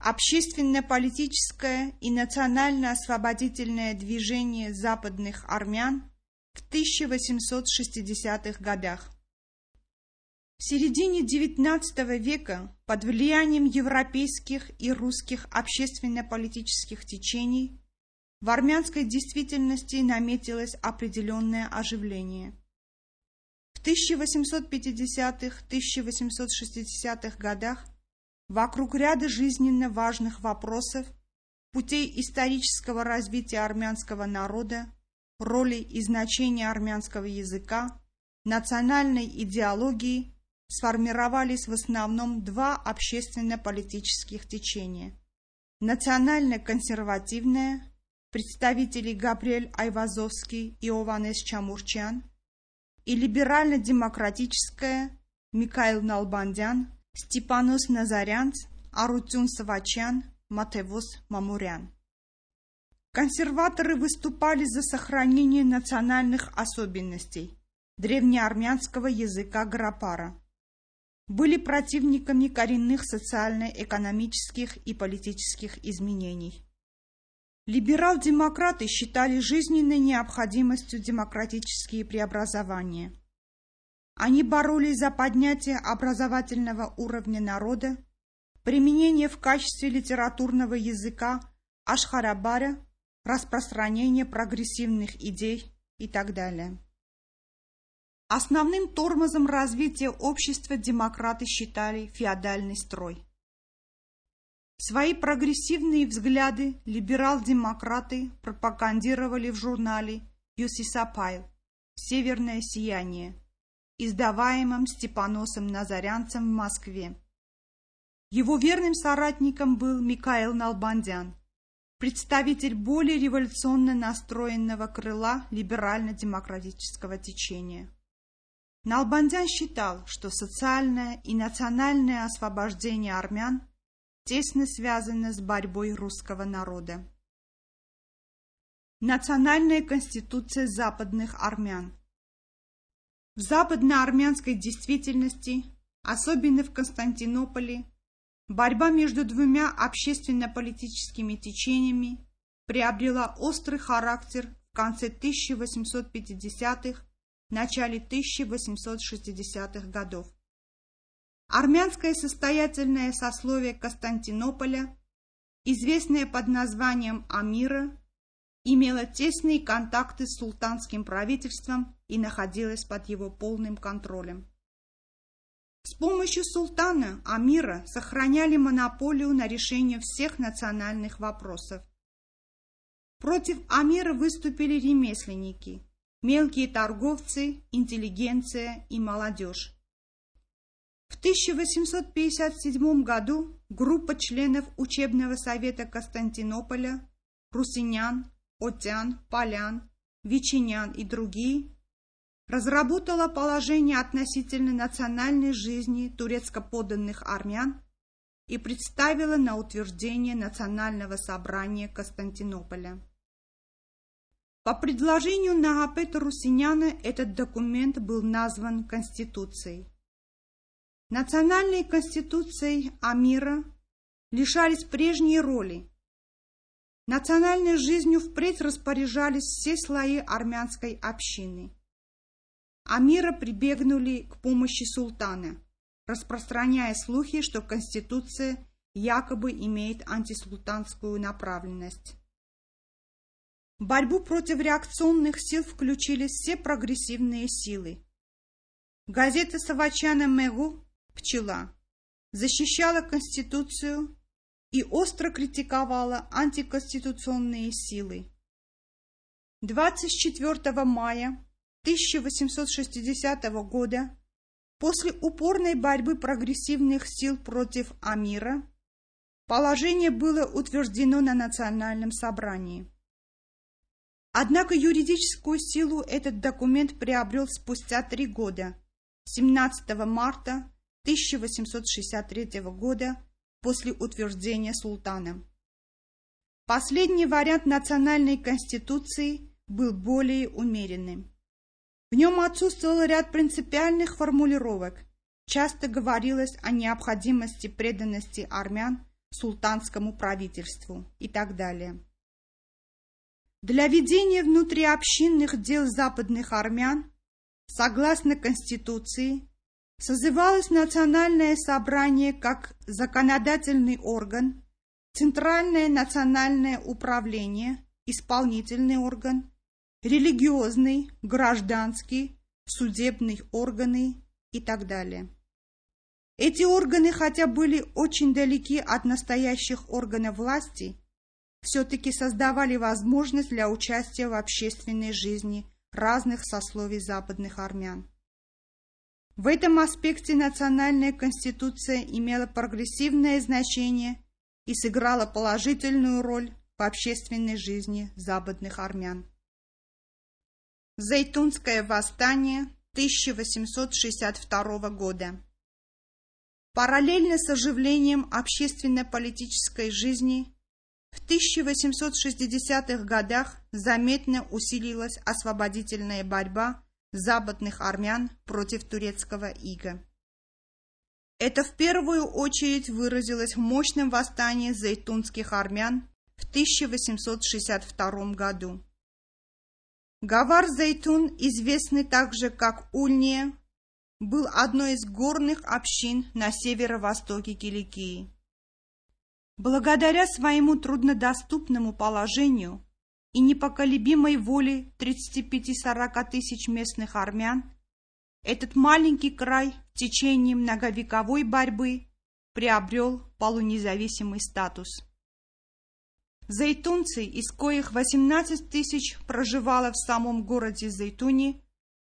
общественно-политическое и национально-освободительное движение западных армян в 1860-х годах. В середине XIX века под влиянием европейских и русских общественно-политических течений в армянской действительности наметилось определенное оживление. В 1850-1860-х годах вокруг ряда жизненно важных вопросов, путей исторического развития армянского народа, роли и значения армянского языка, национальной идеологии сформировались в основном два общественно-политических течения. Национально-консервативное, представители Габриэль Айвазовский и Ованес Чамурчан, и либерально-демократическое Микаил Налбандян, Степанос Назарянц, Арутюн Савачян, Матевос Мамурян. Консерваторы выступали за сохранение национальных особенностей древнеармянского языка Грапара. Были противниками коренных социально-экономических и политических изменений. Либерал-демократы считали жизненной необходимостью демократические преобразования. Они боролись за поднятие образовательного уровня народа, применение в качестве литературного языка ашхарабара распространение прогрессивных идей и так далее. Основным тормозом развития общества демократы считали феодальный строй. Свои прогрессивные взгляды либерал-демократы пропагандировали в журнале «Юсисапайл» «Северное сияние», издаваемом Степаносом Назарянцем в Москве. Его верным соратником был Микаэл Налбандян, представитель более революционно настроенного крыла либерально-демократического течения. Налбандян считал, что социальное и национальное освобождение армян тесно связано с борьбой русского народа. Национальная конституция западных армян В западноармянской действительности, особенно в Константинополе, Борьба между двумя общественно-политическими течениями приобрела острый характер в конце 1850-х, начале 1860-х годов. Армянское состоятельное сословие Константинополя, известное под названием Амира, имело тесные контакты с султанским правительством и находилось под его полным контролем. С помощью султана Амира сохраняли монополию на решение всех национальных вопросов. Против Амира выступили ремесленники, мелкие торговцы, интеллигенция и молодежь. В 1857 году группа членов учебного совета Константинополя, русинян, отян, полян, ветчинян и другие разработала положение относительно национальной жизни турецко-подданных армян и представила на утверждение Национального собрания Константинополя. По предложению Нагапета Русиняна этот документ был назван Конституцией. Национальной конституцией Амира лишались прежней роли. Национальной жизнью впредь распоряжались все слои армянской общины – Амира прибегнули к помощи султана, распространяя слухи, что Конституция якобы имеет антисултанскую направленность. В борьбу против реакционных сил включили все прогрессивные силы. Газета Савачана Мегу «Пчела» защищала Конституцию и остро критиковала антиконституционные силы. 24 мая 1860 года, после упорной борьбы прогрессивных сил против Амира, положение было утверждено на национальном собрании. Однако юридическую силу этот документ приобрел спустя три года, 17 марта 1863 года, после утверждения султана. Последний вариант национальной конституции был более умеренным. В нем отсутствовал ряд принципиальных формулировок. Часто говорилось о необходимости преданности армян султанскому правительству и так далее. Для ведения внутриобщинных дел западных армян, согласно Конституции, созывалось Национальное собрание как законодательный орган, Центральное национальное управление, исполнительный орган, религиозный, гражданский, судебные органы и так далее. Эти органы, хотя были очень далеки от настоящих органов власти, все-таки создавали возможность для участия в общественной жизни разных сословий западных армян. В этом аспекте национальная конституция имела прогрессивное значение и сыграла положительную роль в общественной жизни западных армян. Зайтунское восстание 1862 года Параллельно с оживлением общественно-политической жизни в 1860-х годах заметно усилилась освободительная борьба западных армян против турецкого ига. Это в первую очередь выразилось в мощном восстании зайтунских армян в 1862 году. Гавар Зайтун, известный также как Ульния, был одной из горных общин на северо-востоке Киликии. Благодаря своему труднодоступному положению и непоколебимой воле 35-40 тысяч местных армян, этот маленький край в течение многовековой борьбы приобрел полунезависимый статус. Зайтунцы, из коих 18 тысяч проживало в самом городе Зайтуни,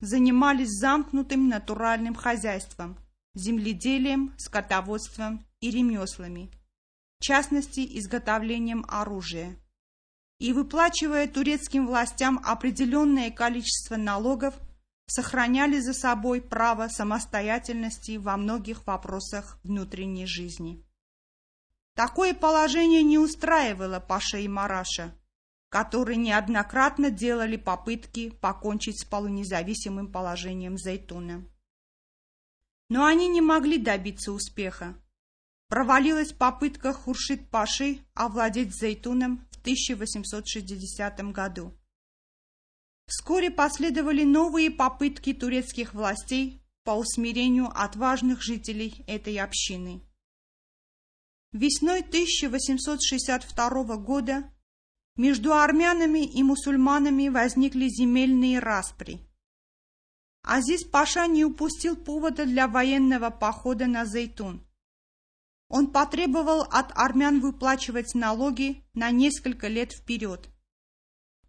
занимались замкнутым натуральным хозяйством, земледелием, скотоводством и ремеслами, в частности, изготовлением оружия. И выплачивая турецким властям определенное количество налогов, сохраняли за собой право самостоятельности во многих вопросах внутренней жизни. Такое положение не устраивало Паша и Мараша, которые неоднократно делали попытки покончить с полунезависимым положением Зайтуна. Но они не могли добиться успеха. Провалилась попытка Хуршид-Паши овладеть Зайтуном 1860 году. Вскоре последовали новые попытки турецких властей по усмирению отважных жителей этой общины. Весной 1862 года между армянами и мусульманами возникли земельные распри. Азиз Паша не упустил повода для военного похода на Зейтун. Он потребовал от армян выплачивать налоги на несколько лет вперед.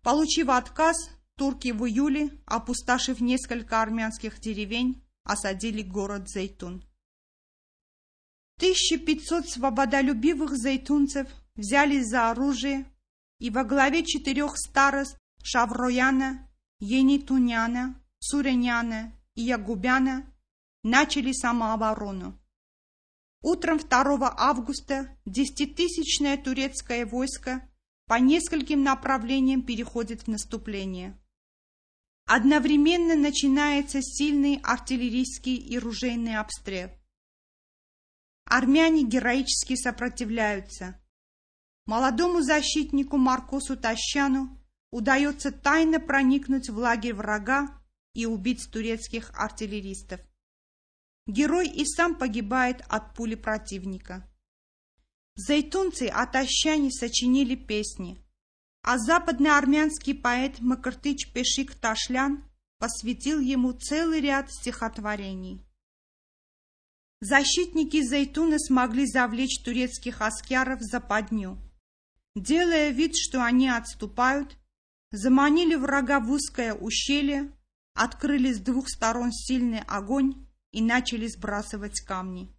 Получив отказ, турки в июле, опустошив несколько армянских деревень, осадили город Зейтун. 1500 свободолюбивых зайтунцев взялись за оружие и во главе четырех старост Шаврояна, Енитуняна, Суреняна и Ягубяна начали самооборону. Утром 2 августа десятитысячное турецкое войско по нескольким направлениям переходит в наступление. Одновременно начинается сильный артиллерийский и ружейный обстрел. Армяне героически сопротивляются. Молодому защитнику Маркосу Тащану удается тайно проникнуть в лагерь врага и убить турецких артиллеристов. Герой и сам погибает от пули противника. Зайтунцы о Тащане сочинили песни, а западный армянский поэт Макартыч Пешик Ташлян посвятил ему целый ряд стихотворений. Защитники Зайтуна смогли завлечь турецких аскяров за подню. Делая вид, что они отступают, заманили врага в узкое ущелье, открыли с двух сторон сильный огонь и начали сбрасывать камни.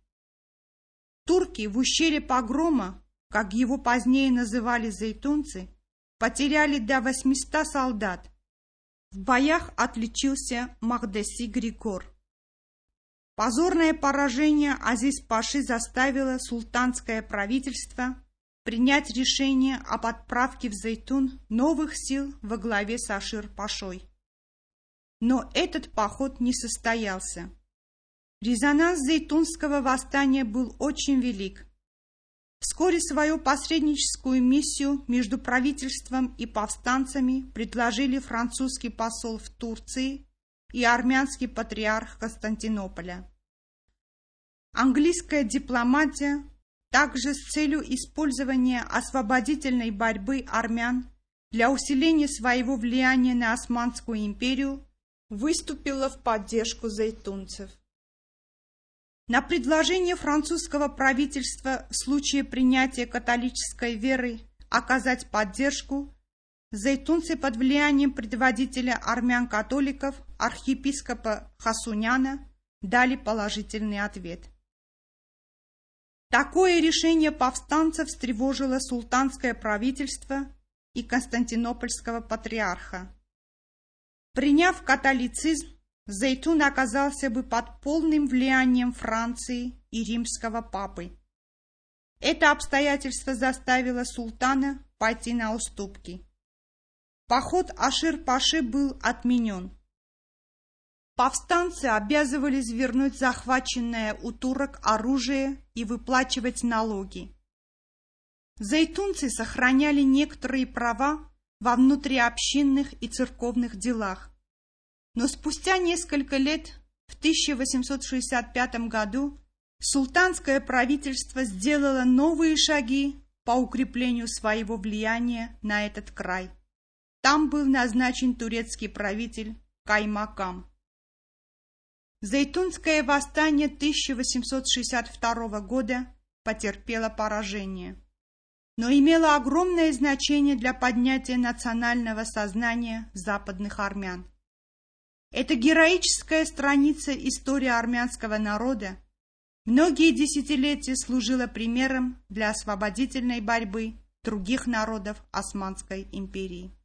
Турки в ущелье погрома, как его позднее называли зайтунцы, потеряли до 800 солдат. В боях отличился Махдеси Григор. Позорное поражение Азиз Паши заставило султанское правительство принять решение об отправке в Зайтун новых сил во главе с Ашир Пашой. Но этот поход не состоялся. Резонанс Зайтунского восстания был очень велик. Вскоре свою посредническую миссию между правительством и повстанцами предложили французский посол в Турции и армянский патриарх Константинополя. Английская дипломатия также с целью использования освободительной борьбы армян для усиления своего влияния на Османскую империю выступила в поддержку зайтунцев. На предложение французского правительства в случае принятия католической веры оказать поддержку зайтунцы под влиянием предводителя армян-католиков архиепископа Хасуняна дали положительный ответ. Такое решение повстанцев встревожило султанское правительство и константинопольского патриарха. Приняв католицизм, Зайтун оказался бы под полным влиянием Франции и римского папы. Это обстоятельство заставило султана пойти на уступки. Поход Ашир-Паши был отменен. Повстанцы обязывались вернуть захваченное у турок оружие и выплачивать налоги. Зайтунцы сохраняли некоторые права во внутриобщинных и церковных делах. Но спустя несколько лет, в 1865 году, султанское правительство сделало новые шаги по укреплению своего влияния на этот край. Там был назначен турецкий правитель Каймакам. Зайтунское восстание 1862 года потерпело поражение, но имело огромное значение для поднятия национального сознания западных армян. Эта героическая страница истории армянского народа многие десятилетия служила примером для освободительной борьбы других народов Османской империи.